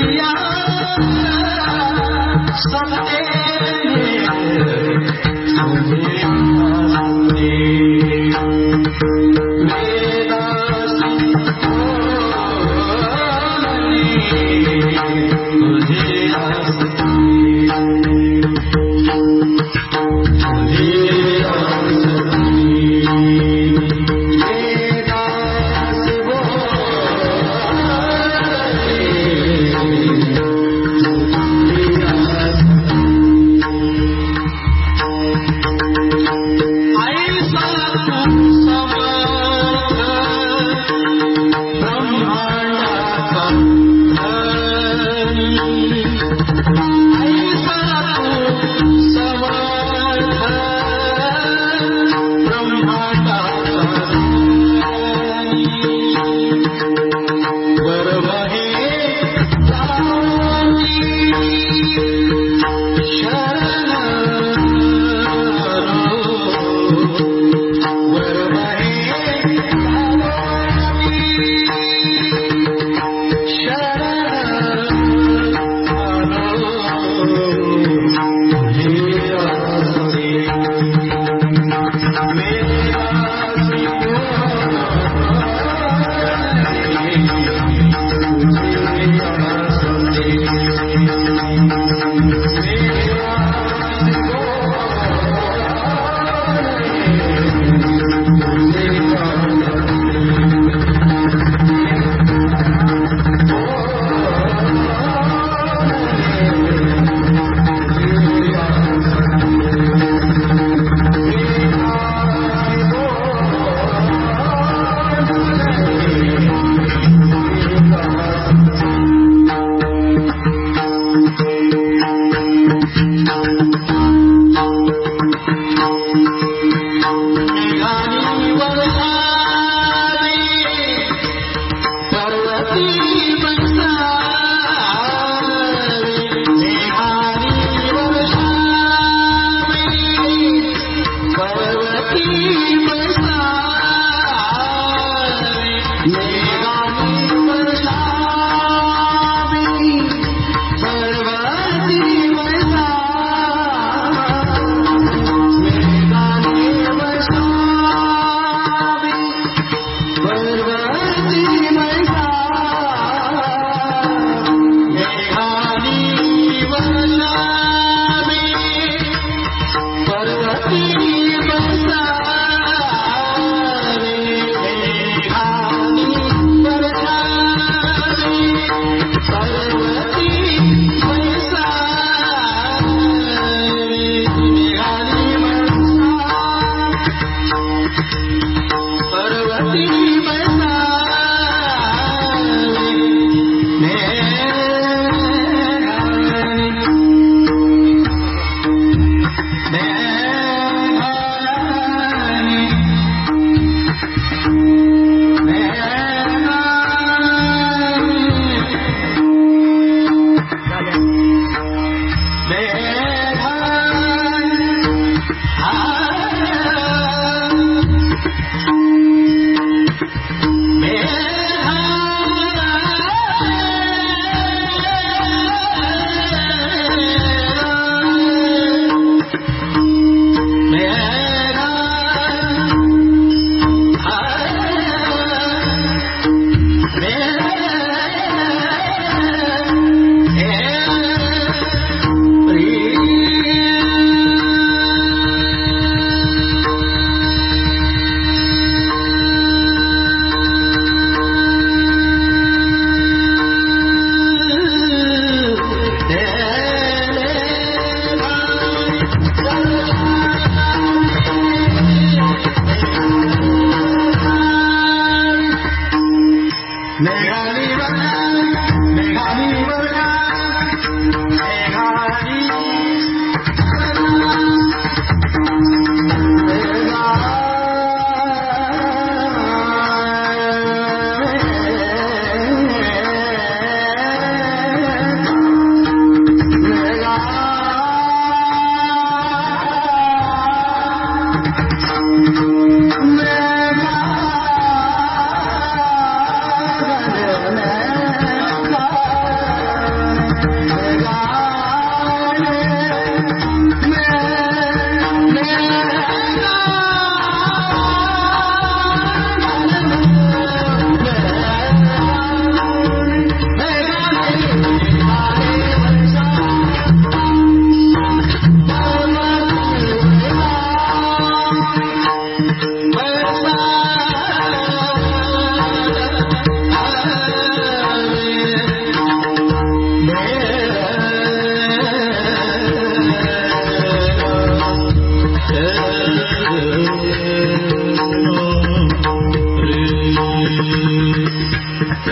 पर्वती बसा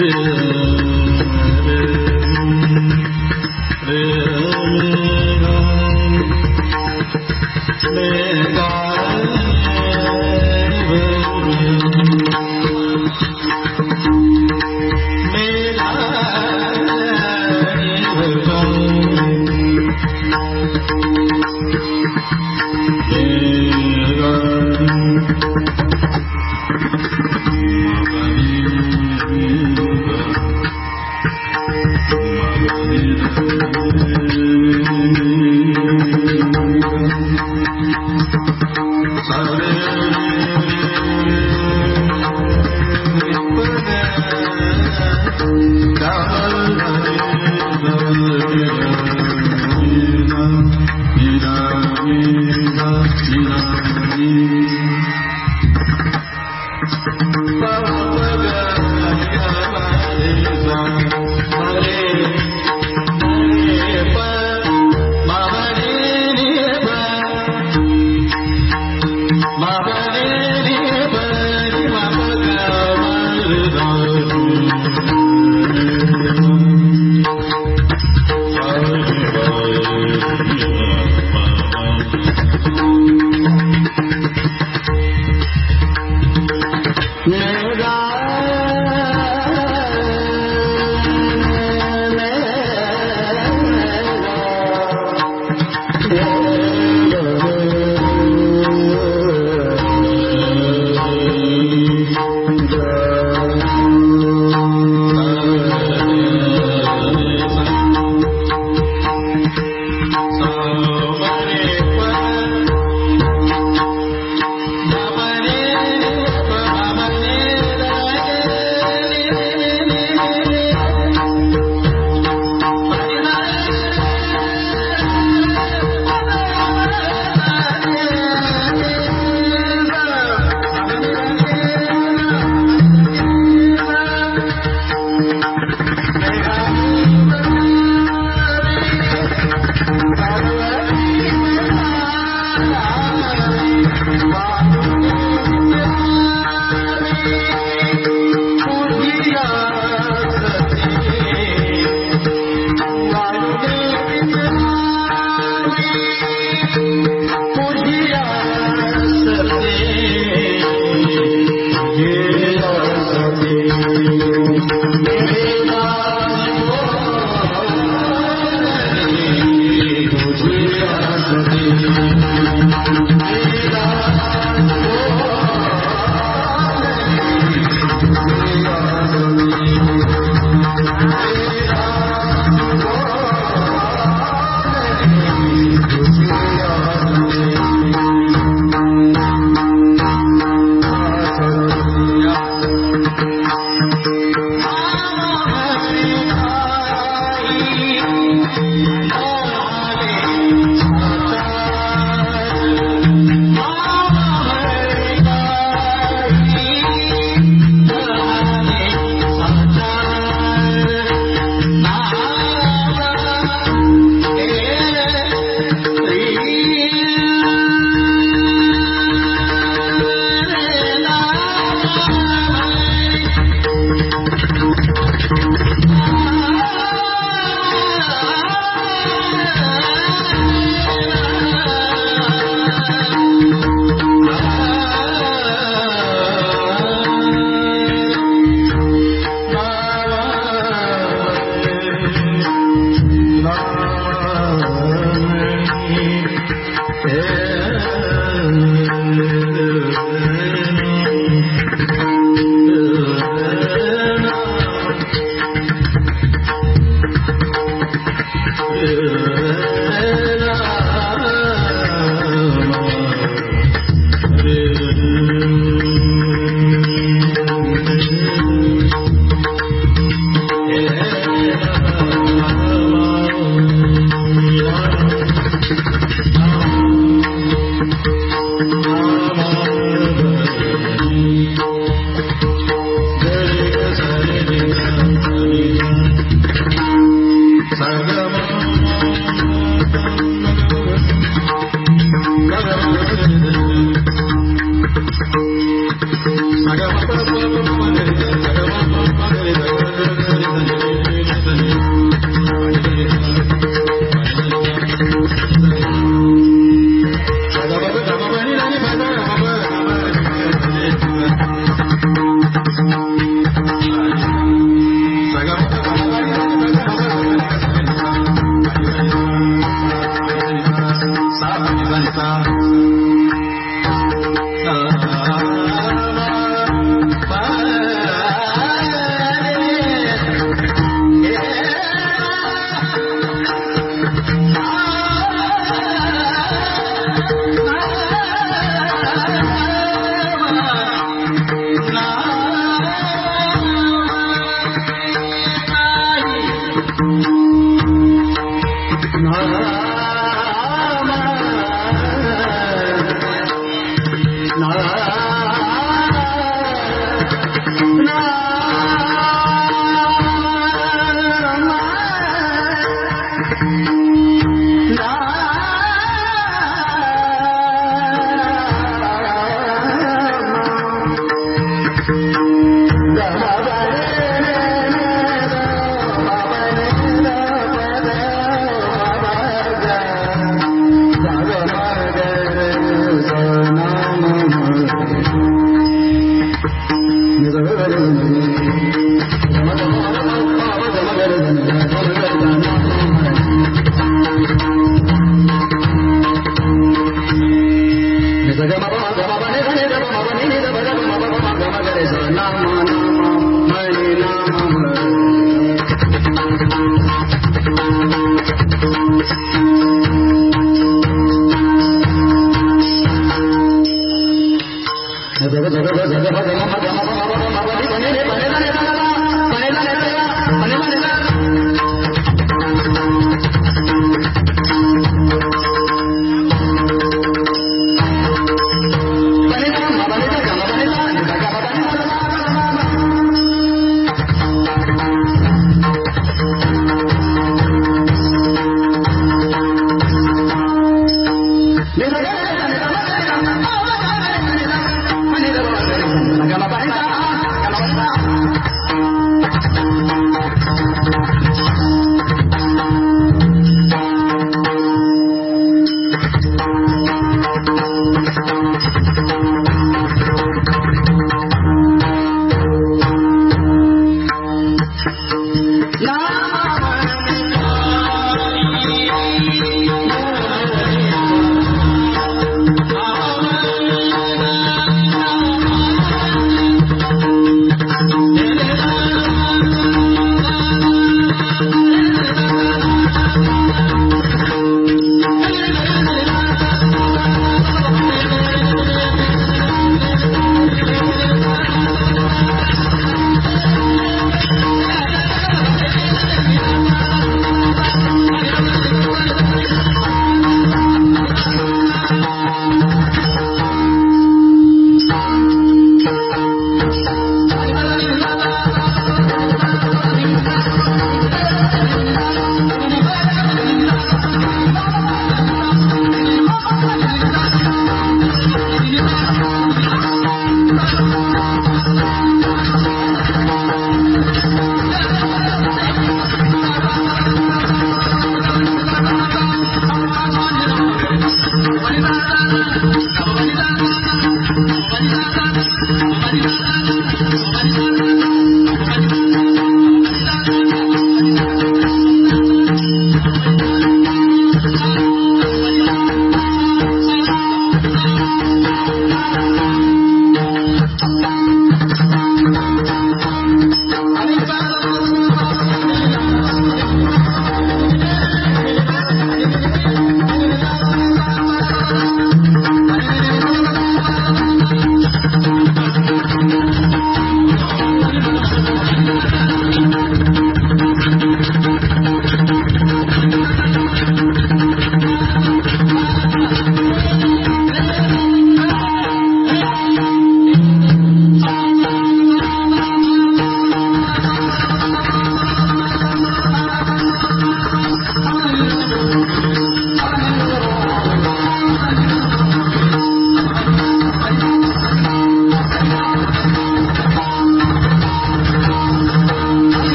그. better than